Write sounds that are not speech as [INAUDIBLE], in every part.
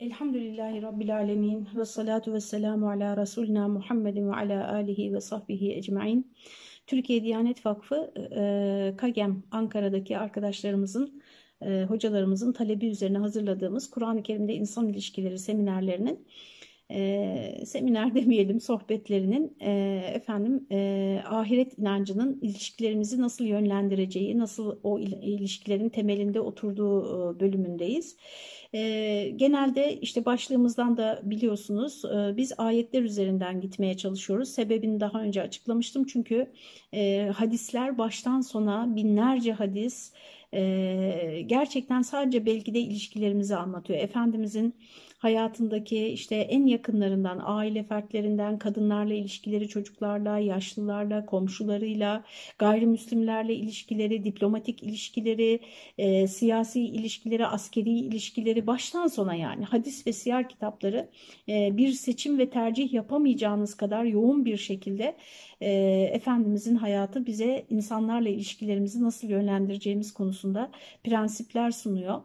Elhamdülillahi Rabbil Alemin ve salatu ve selamu ala Resulina Muhammedin ve ala alihi ve sahbihi ecmain. Türkiye Diyanet Vakfı e, KAGEM Ankara'daki arkadaşlarımızın, e, hocalarımızın talebi üzerine hazırladığımız Kur'an-ı Kerim'de insan ilişkileri seminerlerinin e, seminer [LAUGHS] demeyelim sohbetlerinin e, efendim e, ahiret inancının ilişkilerimizi nasıl yönlendireceği, nasıl o il, ilişkilerin temelinde oturduğu e, bölümündeyiz. E, genelde işte başlığımızdan da biliyorsunuz e, biz ayetler üzerinden gitmeye çalışıyoruz. Sebebini daha önce açıklamıştım çünkü e, hadisler baştan sona binlerce hadis e, gerçekten sadece belki de ilişkilerimizi anlatıyor. Efendimizin hayatındaki işte en yakınlarından, aile fertlerinden, kadınlarla ilişkileri, çocuklarla, yaşlılarla, komşularıyla, gayrimüslimlerle ilişkileri, diplomatik ilişkileri, e, siyasi ilişkileri, askeri ilişkileri baştan sona yani hadis ve siyer kitapları e, bir seçim ve tercih yapamayacağınız kadar yoğun bir şekilde e, Efendimizin hayatı bize insanlarla ilişkilerimizi nasıl yönlendireceğimiz konusunda prensipler sunuyor.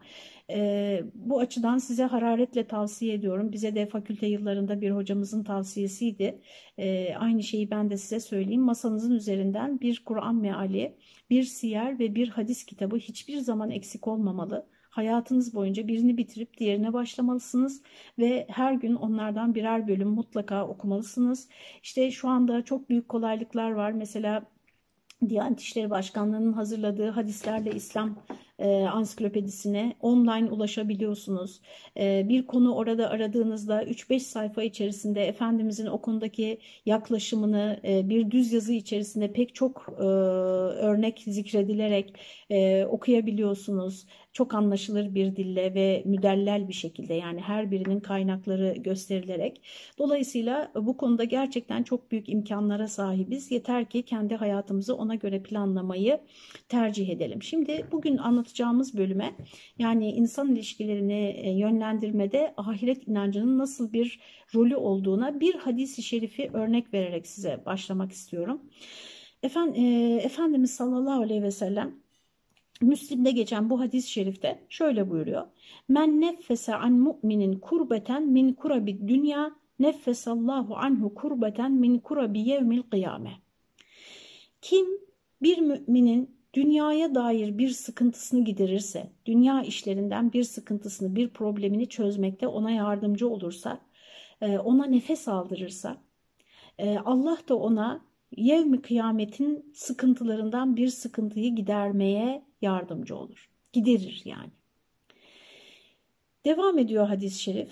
E, bu açıdan size hararetle tavsiye ediyorum. Bize de fakülte yıllarında bir hocamızın tavsiyesiydi. E, aynı şeyi ben de size söyleyeyim. Masanızın üzerinden bir Kur'an meali, bir siyer ve bir hadis kitabı hiçbir zaman eksik olmamalı. Hayatınız boyunca birini bitirip diğerine başlamalısınız ve her gün onlardan birer bölüm mutlaka okumalısınız. İşte şu anda çok büyük kolaylıklar var. Mesela Diyanet İşleri Başkanlığı'nın hazırladığı hadislerle İslam e, ansiklopedisine online ulaşabiliyorsunuz. E, bir konu orada aradığınızda 3-5 sayfa içerisinde Efendimizin o konudaki yaklaşımını e, bir düz yazı içerisinde pek çok e, örnek zikredilerek e, okuyabiliyorsunuz çok anlaşılır bir dille ve müdellel bir şekilde yani her birinin kaynakları gösterilerek. Dolayısıyla bu konuda gerçekten çok büyük imkanlara sahibiz. Yeter ki kendi hayatımızı ona göre planlamayı tercih edelim. Şimdi bugün anlatacağımız bölüme yani insan ilişkilerini e, yönlendirmede ahiret inancının nasıl bir rolü olduğuna bir hadisi şerifi örnek vererek size başlamak istiyorum. Efendim, e, Efendimiz sallallahu aleyhi ve sellem Müslim'de geçen bu hadis-i şerifte şöyle buyuruyor. Men neffese an mu'minin kurbeten min kurabi dünya neffesallahu anhu kurbeten min kurabi yevmil kıyame. Kim bir müminin dünyaya dair bir sıkıntısını giderirse, dünya işlerinden bir sıkıntısını, bir problemini çözmekte ona yardımcı olursa, e, ona nefes aldırırsa, e, Allah da ona yevmi kıyametin sıkıntılarından bir sıkıntıyı gidermeye yardımcı olur. Giderir yani. Devam ediyor hadis-i şerif.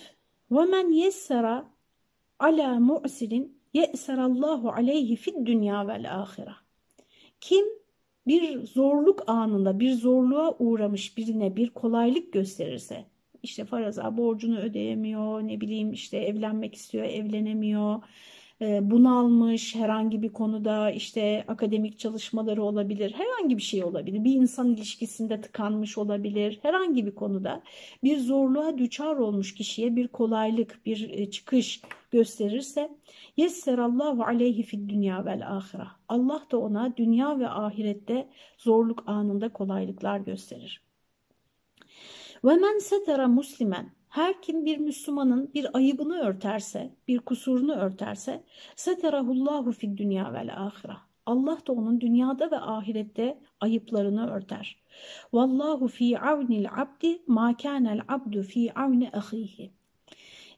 وَمَنْ يَسَّرَ عَلَى مُعْسِلٍ يَأْسَرَ اللّٰهُ عَلَيْهِ فِي الدُّنْيَا وَالْآخِرَةِ Kim bir zorluk anında bir zorluğa uğramış birine bir kolaylık gösterirse işte faraza borcunu ödeyemiyor ne bileyim işte evlenmek istiyor evlenemiyor e, bunalmış herhangi bir konuda işte akademik çalışmaları olabilir, herhangi bir şey olabilir. Bir insan ilişkisinde tıkanmış olabilir, herhangi bir konuda bir zorluğa düçar olmuş kişiye bir kolaylık, bir e, çıkış gösterirse yesserallahu aleyhi fid dünya vel ahire. Allah da ona dünya ve ahirette zorluk anında kolaylıklar gösterir. Ve men setera muslimen her kim bir Müslümanın bir ayıbını örterse, bir kusurunu örterse, seterahullahu fid dünya vel ahire. Allah da onun dünyada ve ahirette ayıplarını örter. Vallahu fi avnil abdi ma kana'l abdu fi avni ahihi.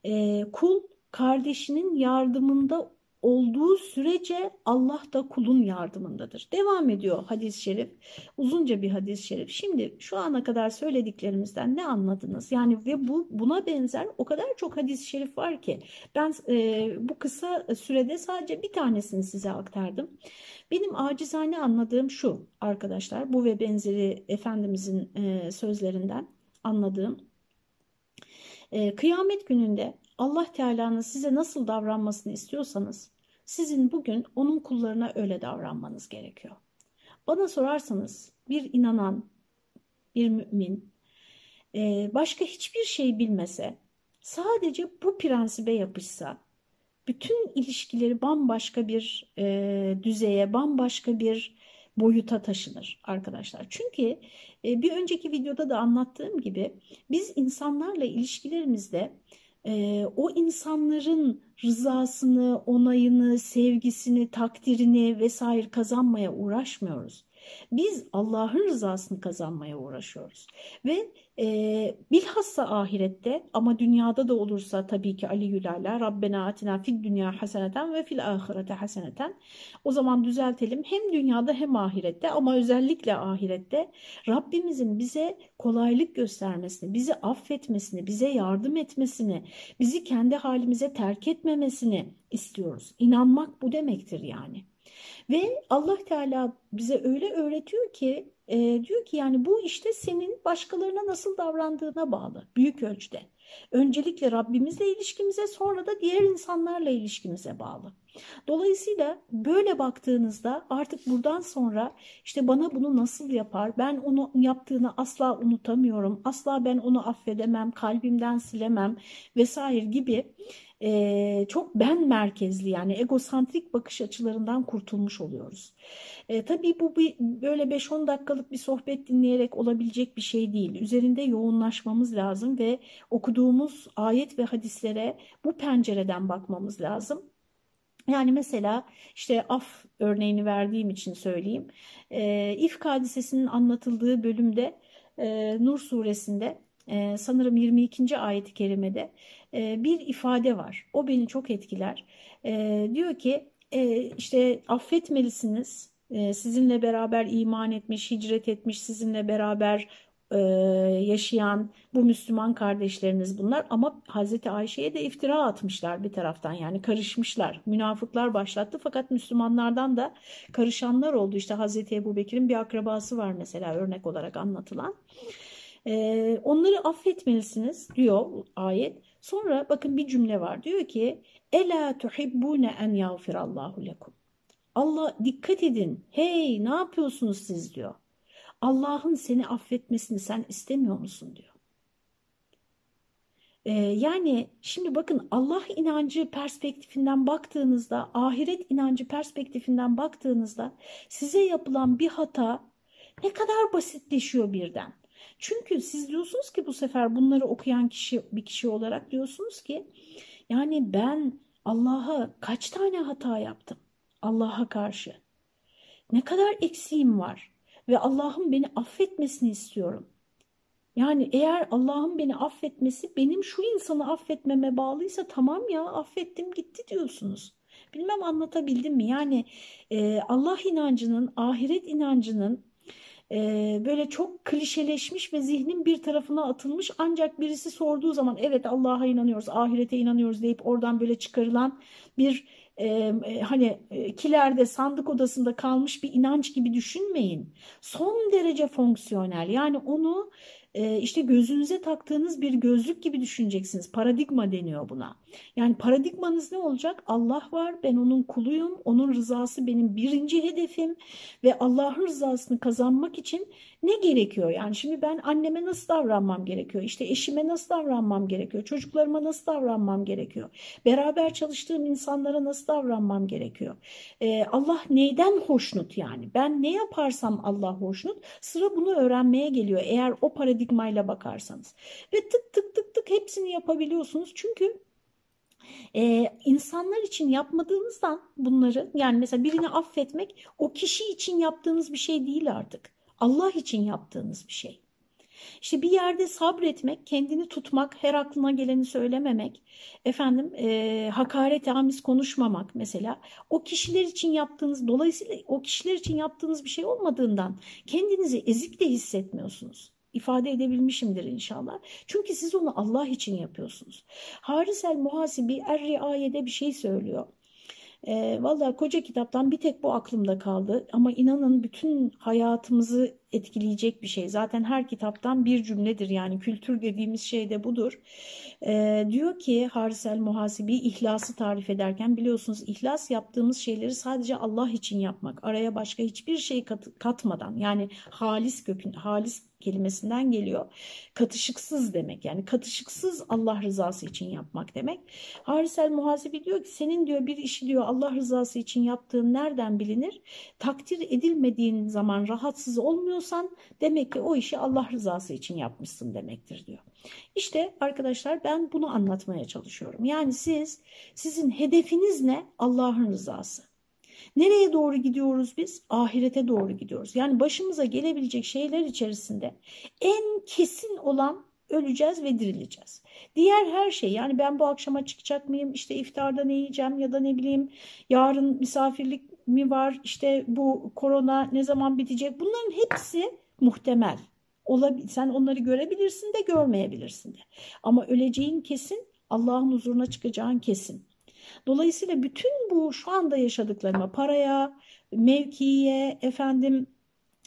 Ee, kul kardeşinin yardımında olduğu sürece Allah da kulun yardımındadır. Devam ediyor hadis-i şerif. Uzunca bir hadis-i şerif. Şimdi şu ana kadar söylediklerimizden ne anladınız? Yani ve bu buna benzer o kadar çok hadis-i şerif var ki ben e, bu kısa sürede sadece bir tanesini size aktardım. Benim acizane anladığım şu arkadaşlar bu ve benzeri Efendimizin e, sözlerinden anladığım. E, kıyamet gününde Allah Teala'nın size nasıl davranmasını istiyorsanız sizin bugün onun kullarına öyle davranmanız gerekiyor. Bana sorarsanız bir inanan, bir mümin e, başka hiçbir şey bilmese, sadece bu prensibe yapışsa, bütün ilişkileri bambaşka bir e, düzeye, bambaşka bir boyuta taşınır arkadaşlar. Çünkü e, bir önceki videoda da anlattığım gibi biz insanlarla ilişkilerimizde e, o insanların rızasını, onayını, sevgisini, takdirini vesaire kazanmaya uğraşmıyoruz. Biz Allah'ın rızasını kazanmaya uğraşıyoruz. Ve e, bilhassa ahirette ama dünyada da olursa tabii ki Ali Güler'ler Rabbena atina fid dünya haseneten ve fil ahirete haseneten o zaman düzeltelim hem dünyada hem ahirette ama özellikle ahirette Rabbimizin bize kolaylık göstermesini, bizi affetmesini, bize yardım etmesini, bizi kendi halimize terk etmemesini istiyoruz. İnanmak bu demektir yani. Ve Allah Teala bize öyle öğretiyor ki e, diyor ki yani bu işte senin başkalarına nasıl davrandığına bağlı büyük ölçüde. Öncelikle Rabbimizle ilişkimize sonra da diğer insanlarla ilişkimize bağlı. Dolayısıyla böyle baktığınızda artık buradan sonra işte bana bunu nasıl yapar, ben onu yaptığını asla unutamıyorum, asla ben onu affedemem, kalbimden silemem vesaire gibi e, çok ben merkezli yani egosantrik bakış açılarından kurtulmuş oluyoruz. E, tabii bu bir, böyle 5-10 dakikalık bir sohbet dinleyerek olabilecek bir şey değil. Üzerinde yoğunlaşmamız lazım ve okuduğumuz ayet ve hadislere bu pencereden bakmamız lazım. Yani mesela işte af örneğini verdiğim için söyleyeyim. E, İfk hadisesinin anlatıldığı bölümde e, Nur suresinde e, sanırım 22. ayet-i kerimede e, bir ifade var. O beni çok etkiler. E, diyor ki e, işte affetmelisiniz. E, sizinle beraber iman etmiş, hicret etmiş, sizinle beraber yaşayan bu Müslüman kardeşleriniz bunlar ama Hazreti Ayşe'ye de iftira atmışlar bir taraftan yani karışmışlar. Münafıklar başlattı fakat Müslümanlardan da karışanlar oldu. İşte Hazreti Ebu Bekir'in bir akrabası var mesela örnek olarak anlatılan. E, onları affetmelisiniz diyor ayet. Sonra bakın bir cümle var diyor ki Ela tuhibbune en yağfirallahu lekum. Allah dikkat edin. Hey ne yapıyorsunuz siz diyor. Allah'ın seni affetmesini sen istemiyor musun diyor. Ee, yani şimdi bakın Allah inancı perspektifinden baktığınızda, ahiret inancı perspektifinden baktığınızda size yapılan bir hata ne kadar basitleşiyor birden. Çünkü siz diyorsunuz ki bu sefer bunları okuyan kişi bir kişi olarak diyorsunuz ki yani ben Allah'a kaç tane hata yaptım Allah'a karşı. Ne kadar eksiğim var ve Allah'ın beni affetmesini istiyorum. Yani eğer Allah'ın beni affetmesi benim şu insanı affetmeme bağlıysa tamam ya affettim gitti diyorsunuz. Bilmem anlatabildim mi? Yani e, Allah inancının, ahiret inancının böyle çok klişeleşmiş ve zihnin bir tarafına atılmış ancak birisi sorduğu zaman evet Allah'a inanıyoruz, ahirete inanıyoruz deyip oradan böyle çıkarılan bir e, hani e, kilerde sandık odasında kalmış bir inanç gibi düşünmeyin. Son derece fonksiyonel yani onu e, işte gözünüze taktığınız bir gözlük gibi düşüneceksiniz. Paradigma deniyor buna. Yani paradigmanız ne olacak? Allah var, ben onun kuluyum, onun rızası benim birinci hedefim ve Allah'ın rızasını kazanmak için ne gerekiyor? Yani şimdi ben anneme nasıl davranmam gerekiyor? İşte eşime nasıl davranmam gerekiyor? Çocuklarıma nasıl davranmam gerekiyor? Beraber çalıştığım insanlara nasıl davranmam gerekiyor? Ee, Allah neyden hoşnut yani? Ben ne yaparsam Allah hoşnut? Sıra bunu öğrenmeye geliyor eğer o paradigmayla bakarsanız. Ve tık tık tık tık hepsini yapabiliyorsunuz. Çünkü ee, insanlar için yapmadığınızdan bunları yani mesela birini affetmek o kişi için yaptığınız bir şey değil artık. Allah için yaptığınız bir şey. İşte bir yerde sabretmek, kendini tutmak, her aklına geleni söylememek, efendim e, hakaret amiz konuşmamak mesela o kişiler için yaptığınız, dolayısıyla o kişiler için yaptığınız bir şey olmadığından kendinizi ezik de hissetmiyorsunuz ifade edebilmişimdir inşallah. Çünkü siz onu Allah için yapıyorsunuz. Haris el Muhasibi Er-Riaye'de bir şey söylüyor. E, Valla koca kitaptan bir tek bu aklımda kaldı ama inanın bütün hayatımızı etkileyecek bir şey. Zaten her kitaptan bir cümledir yani kültür dediğimiz şey de budur. Ee, diyor ki Harisel Muhasibi ihlası tarif ederken biliyorsunuz ihlas yaptığımız şeyleri sadece Allah için yapmak. Araya başka hiçbir şey kat, katmadan yani halis kökün, halis kelimesinden geliyor. Katışıksız demek yani katışıksız Allah rızası için yapmak demek. Harisel Muhasibi diyor ki senin diyor bir işi diyor Allah rızası için yaptığın nereden bilinir? Takdir edilmediğin zaman rahatsız olmuyorsan demek ki o işi Allah rızası için yapmışsın demektir diyor. İşte arkadaşlar ben bunu anlatmaya çalışıyorum. Yani siz sizin hedefiniz ne? Allah'ın rızası. Nereye doğru gidiyoruz biz? Ahirete doğru gidiyoruz. Yani başımıza gelebilecek şeyler içerisinde en kesin olan öleceğiz ve dirileceğiz. Diğer her şey yani ben bu akşama çıkacak mıyım işte iftarda ne yiyeceğim ya da ne bileyim yarın misafirlik mi var işte bu korona ne zaman bitecek bunların hepsi muhtemel. Olabil sen onları görebilirsin de görmeyebilirsin de. Ama öleceğin kesin Allah'ın huzuruna çıkacağın kesin. Dolayısıyla bütün bu şu anda yaşadıklarıma paraya, mevkiye, efendim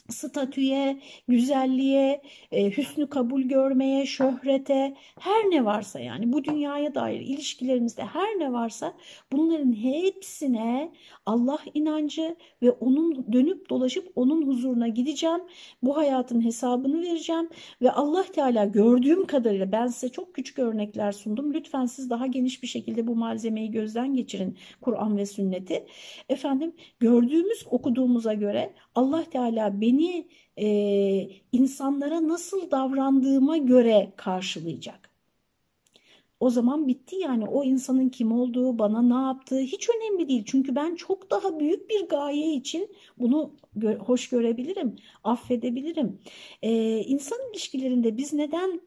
statüye, güzelliğe, e, hüsnü kabul görmeye, şöhrete, her ne varsa yani bu dünyaya dair ilişkilerimizde her ne varsa bunların hepsine Allah inancı ve onun dönüp dolaşıp onun huzuruna gideceğim. Bu hayatın hesabını vereceğim ve Allah Teala gördüğüm kadarıyla ben size çok küçük örnekler sundum. Lütfen siz daha geniş bir şekilde bu malzemeyi gözden geçirin Kur'an ve sünneti. Efendim gördüğümüz okuduğumuza göre Allah Teala beni beni e, insanlara nasıl davrandığıma göre karşılayacak. O zaman bitti yani o insanın kim olduğu, bana ne yaptığı hiç önemli değil. Çünkü ben çok daha büyük bir gaye için bunu gö hoş görebilirim, affedebilirim. Ee, insan ilişkilerinde biz neden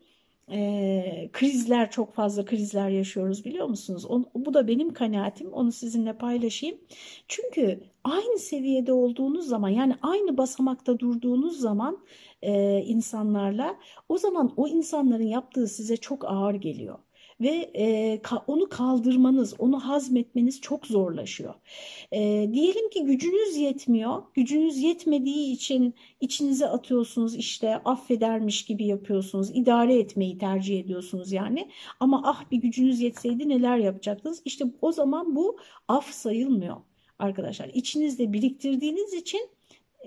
e, krizler çok fazla krizler yaşıyoruz biliyor musunuz? O, bu da benim kanaatim onu sizinle paylaşayım. Çünkü aynı seviyede olduğunuz zaman yani aynı basamakta durduğunuz zaman e, insanlarla o zaman o insanların yaptığı size çok ağır geliyor ve e, ka, onu kaldırmanız, onu hazmetmeniz çok zorlaşıyor. E, diyelim ki gücünüz yetmiyor, gücünüz yetmediği için içinize atıyorsunuz işte affedermiş gibi yapıyorsunuz, idare etmeyi tercih ediyorsunuz yani. Ama ah bir gücünüz yetseydi neler yapacaktınız? İşte o zaman bu af sayılmıyor arkadaşlar. İçinizde biriktirdiğiniz için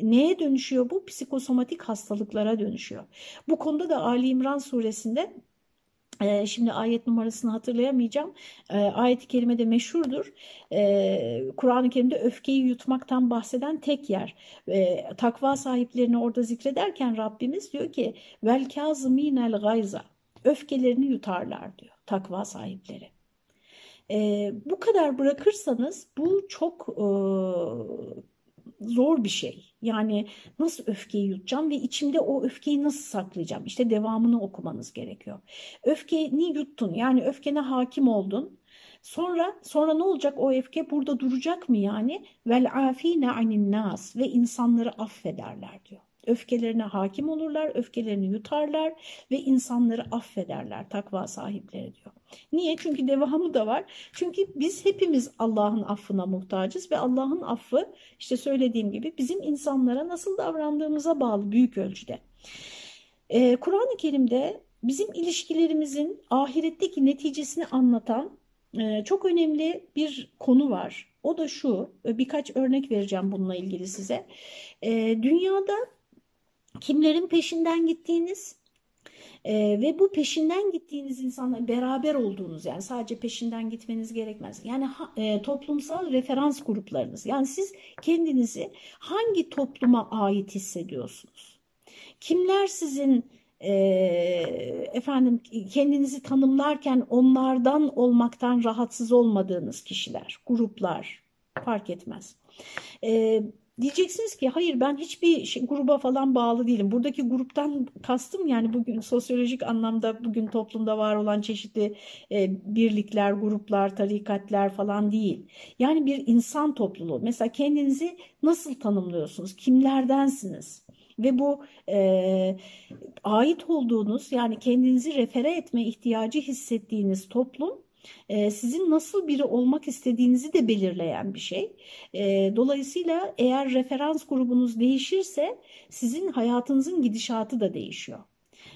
neye dönüşüyor bu? Psikosomatik hastalıklara dönüşüyor. Bu konuda da Ali İmran suresinde şimdi ayet numarasını hatırlayamayacağım. E, ayet-i kerime de meşhurdur. E, Kur'an-ı Kerim'de öfkeyi yutmaktan bahseden tek yer. Takva sahiplerini orada zikrederken Rabbimiz diyor ki vel kazminel gayza öfkelerini yutarlar diyor takva sahipleri. Bu kadar bırakırsanız bu çok e, zor bir şey. Yani nasıl öfkeyi yutacağım ve içimde o öfkeyi nasıl saklayacağım? İşte devamını okumanız gerekiyor. Öfkeni yuttun yani öfkene hakim oldun. Sonra sonra ne olacak o öfke burada duracak mı yani? Vel afine anin nas ve insanları affederler diyor. Öfkelerine hakim olurlar, öfkelerini yutarlar ve insanları affederler takva sahipleri diyor. Niye? Çünkü devamı da var. Çünkü biz hepimiz Allah'ın affına muhtacız ve Allah'ın affı işte söylediğim gibi bizim insanlara nasıl davrandığımıza bağlı büyük ölçüde. Ee, Kur'an-ı Kerim'de bizim ilişkilerimizin ahiretteki neticesini anlatan e, çok önemli bir konu var. O da şu, birkaç örnek vereceğim bununla ilgili size. E, dünyada kimlerin peşinden gittiğiniz e, ve bu peşinden gittiğiniz insanla beraber olduğunuz yani sadece peşinden gitmeniz gerekmez. Yani e, toplumsal referans gruplarınız yani siz kendinizi hangi topluma ait hissediyorsunuz? Kimler sizin e, efendim kendinizi tanımlarken onlardan olmaktan rahatsız olmadığınız kişiler, gruplar fark etmez. E, Diyeceksiniz ki hayır ben hiçbir şey, gruba falan bağlı değilim. Buradaki gruptan kastım yani bugün sosyolojik anlamda bugün toplumda var olan çeşitli e, birlikler, gruplar, tarikatlar falan değil. Yani bir insan topluluğu. Mesela kendinizi nasıl tanımlıyorsunuz? Kimlerdensiniz? Ve bu e, ait olduğunuz yani kendinizi refere etme ihtiyacı hissettiğiniz toplum e, sizin nasıl biri olmak istediğinizi de belirleyen bir şey. E, dolayısıyla eğer referans grubunuz değişirse sizin hayatınızın gidişatı da değişiyor.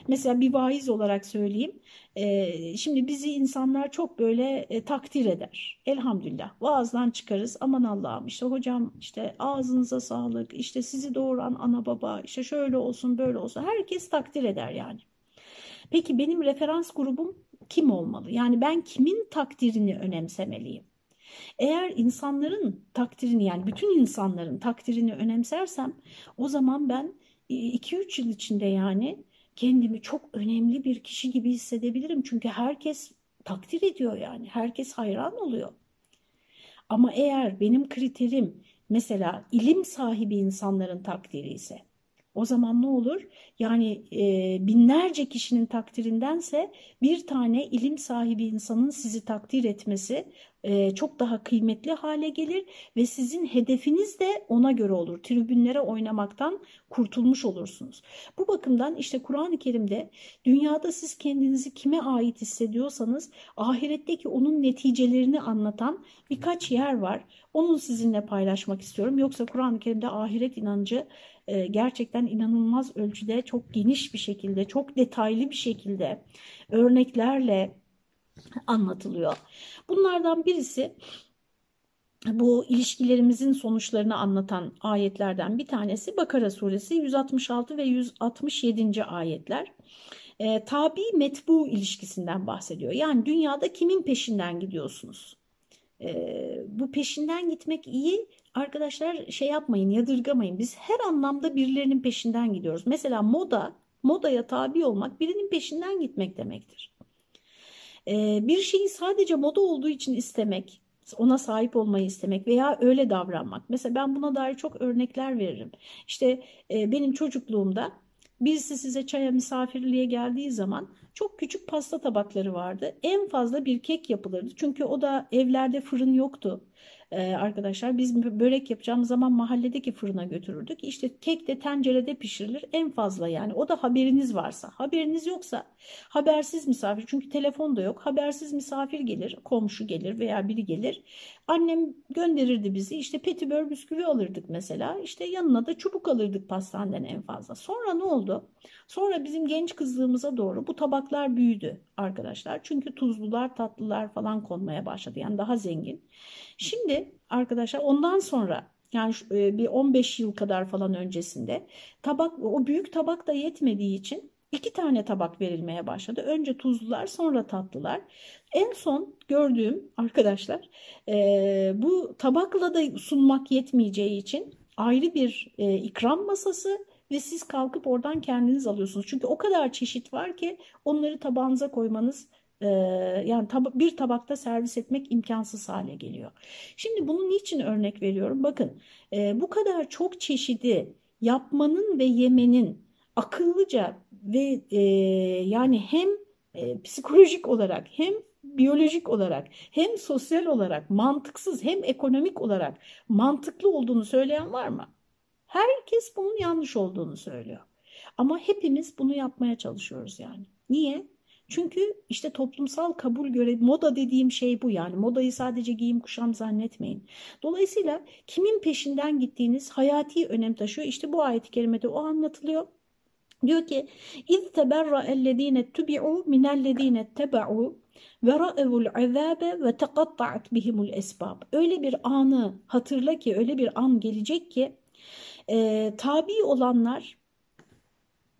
Mesela bir vaiz olarak söyleyeyim. E, şimdi bizi insanlar çok böyle e, takdir eder. Elhamdülillah. Vaazdan çıkarız. Aman Allah'ım işte hocam işte ağzınıza sağlık. işte sizi doğuran ana baba. işte şöyle olsun böyle olsun. Herkes takdir eder yani. Peki benim referans grubum kim olmalı? Yani ben kimin takdirini önemsemeliyim? Eğer insanların takdirini yani bütün insanların takdirini önemsersem o zaman ben 2-3 yıl içinde yani kendimi çok önemli bir kişi gibi hissedebilirim. Çünkü herkes takdir ediyor yani. Herkes hayran oluyor. Ama eğer benim kriterim mesela ilim sahibi insanların takdiri ise o zaman ne olur? Yani e, binlerce kişinin takdirindense bir tane ilim sahibi insanın sizi takdir etmesi e, çok daha kıymetli hale gelir ve sizin hedefiniz de ona göre olur. Tribünlere oynamaktan kurtulmuş olursunuz. Bu bakımdan işte Kur'an-ı Kerim'de dünyada siz kendinizi kime ait hissediyorsanız ahiretteki onun neticelerini anlatan birkaç yer var. Onu sizinle paylaşmak istiyorum. Yoksa Kur'an-ı Kerim'de ahiret inancı e, gerçekten inanılmaz ölçüde çok geniş bir şekilde, çok detaylı bir şekilde örneklerle anlatılıyor. Bunlardan birisi bu ilişkilerimizin sonuçlarını anlatan ayetlerden bir tanesi Bakara suresi 166 ve 167. ayetler. E, tabi metbu ilişkisinden bahsediyor. Yani dünyada kimin peşinden gidiyorsunuz? E, bu peşinden gitmek iyi arkadaşlar şey yapmayın yadırgamayın. Biz her anlamda birilerinin peşinden gidiyoruz. Mesela moda, modaya tabi olmak birinin peşinden gitmek demektir. Ee, bir şeyi sadece moda olduğu için istemek, ona sahip olmayı istemek veya öyle davranmak. Mesela ben buna dair çok örnekler veririm. İşte e, benim çocukluğumda birisi size çaya misafirliğe geldiği zaman çok küçük pasta tabakları vardı. En fazla bir kek yapılırdı. Çünkü o da evlerde fırın yoktu e, arkadaşlar. Biz börek yapacağımız zaman mahalledeki fırına götürürdük. İşte kek de tencerede pişirilir en fazla yani. O da haberiniz varsa. Haberiniz yoksa habersiz misafir çünkü telefon da yok. Habersiz misafir gelir, komşu gelir veya biri gelir. Annem gönderirdi bizi. İşte petibör bisküvi alırdık mesela. İşte yanına da çubuk alırdık pastaneden en fazla. Sonra ne oldu? Sonra bizim genç kızlığımıza doğru bu tabaklar büyüdü arkadaşlar. Çünkü tuzlular, tatlılar falan konmaya başladı. Yani daha zengin. Şimdi arkadaşlar ondan sonra yani e, bir 15 yıl kadar falan öncesinde tabak o büyük tabak da yetmediği için iki tane tabak verilmeye başladı. Önce tuzlular sonra tatlılar. En son gördüğüm arkadaşlar e, bu tabakla da sunmak yetmeyeceği için ayrı bir e, ikram masası ve siz kalkıp oradan kendiniz alıyorsunuz. Çünkü o kadar çeşit var ki onları tabağınıza koymanız yani tab bir tabakta servis etmek imkansız hale geliyor. Şimdi bunun niçin örnek veriyorum? Bakın e, bu kadar çok çeşidi yapmanın ve yemenin akıllıca ve e, yani hem e, psikolojik olarak hem biyolojik olarak hem sosyal olarak mantıksız hem ekonomik olarak mantıklı olduğunu söyleyen var mı? Herkes bunun yanlış olduğunu söylüyor. Ama hepimiz bunu yapmaya çalışıyoruz yani. Niye? Çünkü işte toplumsal kabul göre moda dediğim şey bu yani modayı sadece giyim kuşam zannetmeyin. Dolayısıyla kimin peşinden gittiğiniz hayati önem taşıyor. İşte bu ayet-i kerimede o anlatılıyor. Diyor ki اِذْ تَبَرَّ الَّذ۪ينَ اتُّبِعُوا مِنَ الَّذ۪ينَ اتَّبَعُوا وَرَأَوُوا الْعَذَابَ وَتَقَطَّعَتْ بِهِمُ الْاَسْبَابِ Öyle bir anı hatırla ki öyle bir an gelecek ki e, tabi olanlar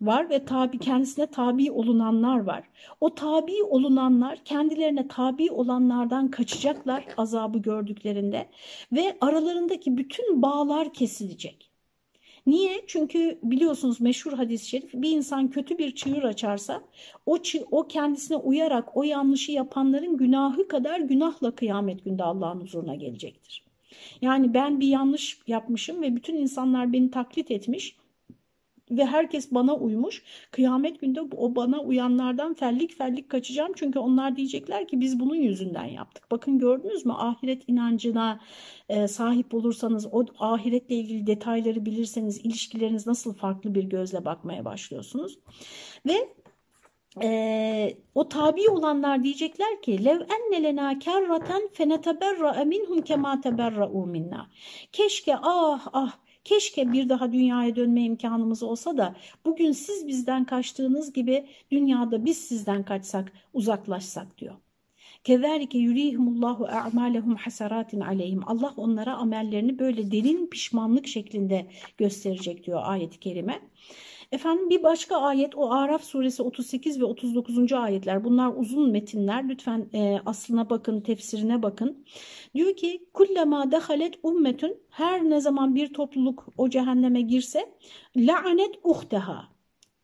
var ve tabi kendisine tabi olunanlar var. O tabi olunanlar kendilerine tabi olanlardan kaçacaklar azabı gördüklerinde ve aralarındaki bütün bağlar kesilecek. Niye? Çünkü biliyorsunuz meşhur hadis-i şerif bir insan kötü bir çığır açarsa o, çığ, o kendisine uyarak o yanlışı yapanların günahı kadar günahla kıyamet günde Allah'ın huzuruna gelecektir. Yani ben bir yanlış yapmışım ve bütün insanlar beni taklit etmiş ve herkes bana uymuş. Kıyamet günde o bana uyanlardan fellik fellik kaçacağım. Çünkü onlar diyecekler ki biz bunun yüzünden yaptık. Bakın gördünüz mü ahiret inancına e, sahip olursanız o ahiretle ilgili detayları bilirseniz ilişkileriniz nasıl farklı bir gözle bakmaya başlıyorsunuz. Ve e, o tabi olanlar diyecekler ki lev enne lena kerraten feneteberra minhum kema teberra'u minna. Keşke ah ah keşke bir daha dünyaya dönme imkanımız olsa da bugün siz bizden kaçtığınız gibi dünyada biz sizden kaçsak uzaklaşsak diyor. Kezalike yurihimullahu a'malehum hasaratin aleyhim. Allah onlara amellerini böyle derin pişmanlık şeklinde gösterecek diyor ayet-i kerime. Efendim bir başka ayet o Araf suresi 38 ve 39. ayetler. Bunlar uzun metinler. Lütfen e, aslına bakın, tefsirine bakın. Diyor ki kullama dehalet ummetun her ne zaman bir topluluk o cehenneme girse la'anet uhteha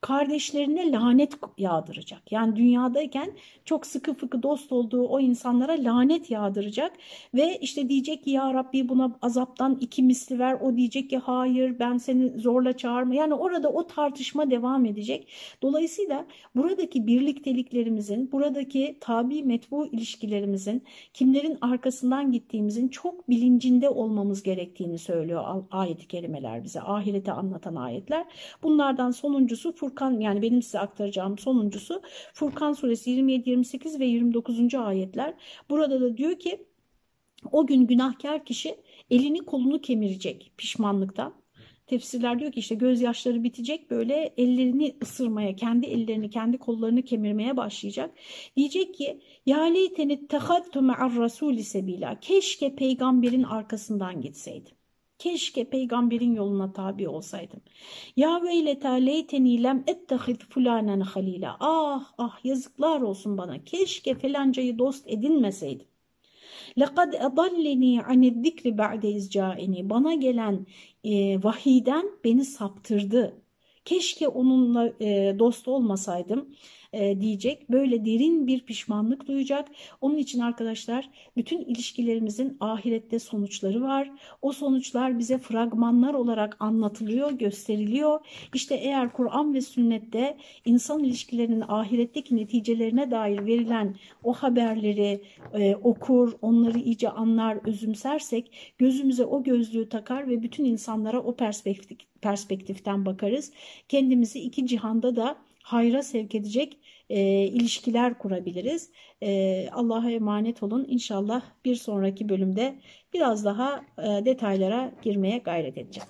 kardeşlerine lanet yağdıracak. Yani dünyadayken çok sıkı fıkı dost olduğu o insanlara lanet yağdıracak ve işte diyecek ki ya Rabbi buna azaptan iki misli ver. O diyecek ki hayır ben seni zorla çağırma. Yani orada o tartışma devam edecek. Dolayısıyla buradaki birlikteliklerimizin, buradaki tabi metbu ilişkilerimizin, kimlerin arkasından gittiğimizin çok bilincinde olmamız gerektiğini söylüyor ayet-i kerimeler bize. Ahireti anlatan ayetler. Bunlardan sonuncusu Furkan Furkan yani benim size aktaracağım sonuncusu Furkan suresi 27, 28 ve 29. ayetler. Burada da diyor ki o gün günahkar kişi elini kolunu kemirecek pişmanlıktan. Tefsirler diyor ki işte gözyaşları bitecek böyle ellerini ısırmaya, kendi ellerini, kendi kollarını kemirmeye başlayacak. Diyecek ki ya leyteni tehadtu ma'ar rasuli sebila. Keşke peygamberin arkasından gitseydim. Keşke peygamberin yoluna tabi olsaydım. Ya veyleta leyteni lem ettehid fulanen halila. Ah ah yazıklar olsun bana. Keşke felancayı dost edinmeseydim. لَقَدْ اَضَلَّنِي عَنِ الذِّكْرِ بَعْدَ اِزْجَائِنِي Bana gelen e, vahiden beni saptırdı. Keşke onunla e, dost olmasaydım e, diyecek. Böyle derin bir pişmanlık duyacak. Onun için arkadaşlar bütün ilişkilerimizin ahirette sonuçları var. O sonuçlar bize fragmanlar olarak anlatılıyor, gösteriliyor. İşte eğer Kur'an ve sünnette insan ilişkilerinin ahiretteki neticelerine dair verilen o haberleri e, okur, onları iyice anlar, özümsersek gözümüze o gözlüğü takar ve bütün insanlara o perspektif, perspektiften bakarız. Kendimizi iki cihanda da hayra sevk edecek e, ilişkiler kurabiliriz. E, Allah'a emanet olun. İnşallah bir sonraki bölümde biraz daha e, detaylara girmeye gayret edeceğim.